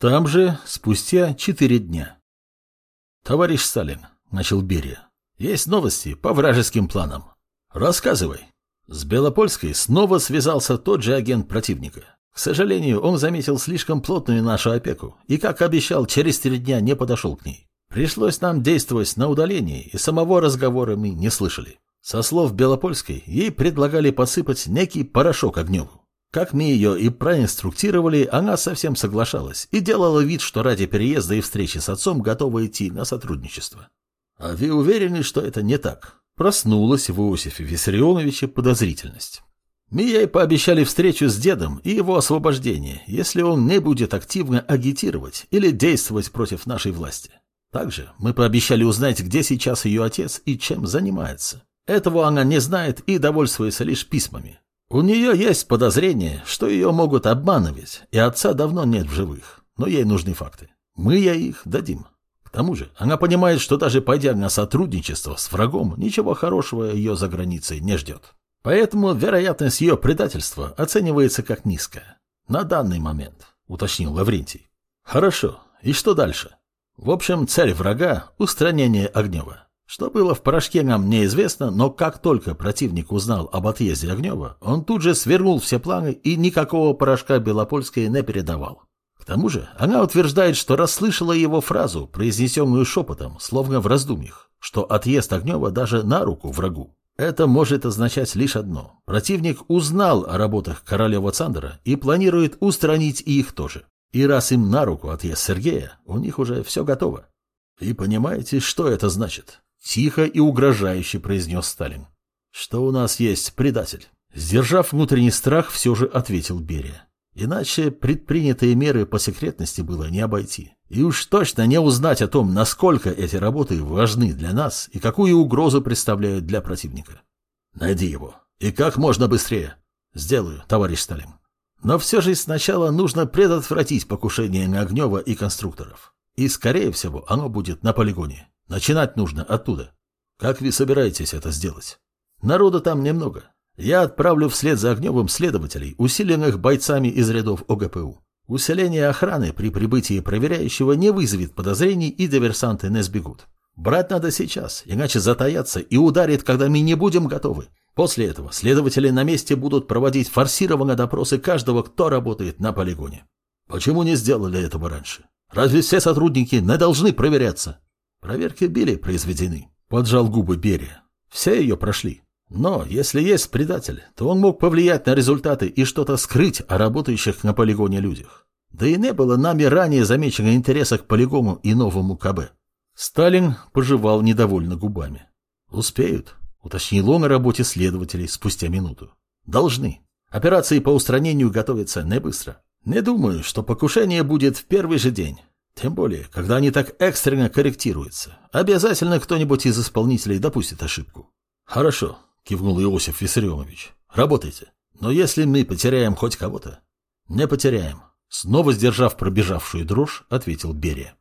Там же спустя четыре дня. «Товарищ Сталин», — начал Берия, — «есть новости по вражеским планам. Рассказывай». С Белопольской снова связался тот же агент противника. К сожалению, он заметил слишком плотную нашу опеку и, как обещал, через три дня не подошел к ней. Пришлось нам действовать на удалении, и самого разговора мы не слышали. Со слов Белопольской, ей предлагали посыпать некий порошок Огневу. Как мы ее и проинструктировали, она совсем соглашалась и делала вид, что ради переезда и встречи с отцом готова идти на сотрудничество. А вы уверены, что это не так? Проснулась в Иосифе Виссарионовиче подозрительность. Мы ей пообещали встречу с дедом и его освобождение, если он не будет активно агитировать или действовать против нашей власти. Также мы пообещали узнать, где сейчас ее отец и чем занимается. Этого она не знает и довольствуется лишь письмами. У нее есть подозрение, что ее могут обманывать, и отца давно нет в живых, но ей нужны факты. Мы ей их дадим. К тому же она понимает, что даже пойдя на сотрудничество с врагом, ничего хорошего ее за границей не ждет. Поэтому вероятность ее предательства оценивается как низкая. На данный момент, уточнил Лаврентий. Хорошо, и что дальше? В общем, цель врага – устранение Огнева. Что было в порошке, нам неизвестно, но как только противник узнал об отъезде Огнева, он тут же свернул все планы и никакого порошка Белопольская не передавал. К тому же она утверждает, что расслышала его фразу, произнесенную шепотом, словно в раздумьях, что отъезд Огнева даже на руку врагу. Это может означать лишь одно. Противник узнал о работах королева Цандера и планирует устранить и их тоже. И раз им на руку отъезд Сергея, у них уже все готово. И понимаете, что это значит? Тихо и угрожающе произнес Сталин. Что у нас есть предатель? Сдержав внутренний страх, все же ответил Берия. Иначе предпринятые меры по секретности было не обойти. И уж точно не узнать о том, насколько эти работы важны для нас и какую угрозу представляют для противника. Найди его. И как можно быстрее. Сделаю, товарищ Сталин. Но все же сначала нужно предотвратить покушение на Огнева и конструкторов. И, скорее всего, оно будет на полигоне. Начинать нужно оттуда. Как вы собираетесь это сделать? Народа там немного. Я отправлю вслед за Огневым следователей, усиленных бойцами из рядов ОГПУ. Усиление охраны при прибытии проверяющего не вызовет подозрений и диверсанты не сбегут. Брать надо сейчас, иначе затаятся и ударит, когда мы не будем готовы. После этого следователи на месте будут проводить форсированно допросы каждого, кто работает на полигоне. Почему не сделали этого раньше? Разве все сотрудники не должны проверяться? Проверки были произведены, поджал губы Берия. Все ее прошли. Но если есть предатель, то он мог повлиять на результаты и что-то скрыть о работающих на полигоне людях. Да и не было нами ранее замечено интереса к полигону и новому КБ. Сталин пожевал недовольно губами. «Успеют», — уточнил он о работе следователей спустя минуту. «Должны. Операции по устранению готовятся не быстро. Не думаю, что покушение будет в первый же день. Тем более, когда они так экстренно корректируются. Обязательно кто-нибудь из исполнителей допустит ошибку. Хорошо, кивнул Иосиф Виссарионович. Работайте. Но если мы потеряем хоть кого-то... Не потеряем. Снова сдержав пробежавшую дрожь, ответил Берия.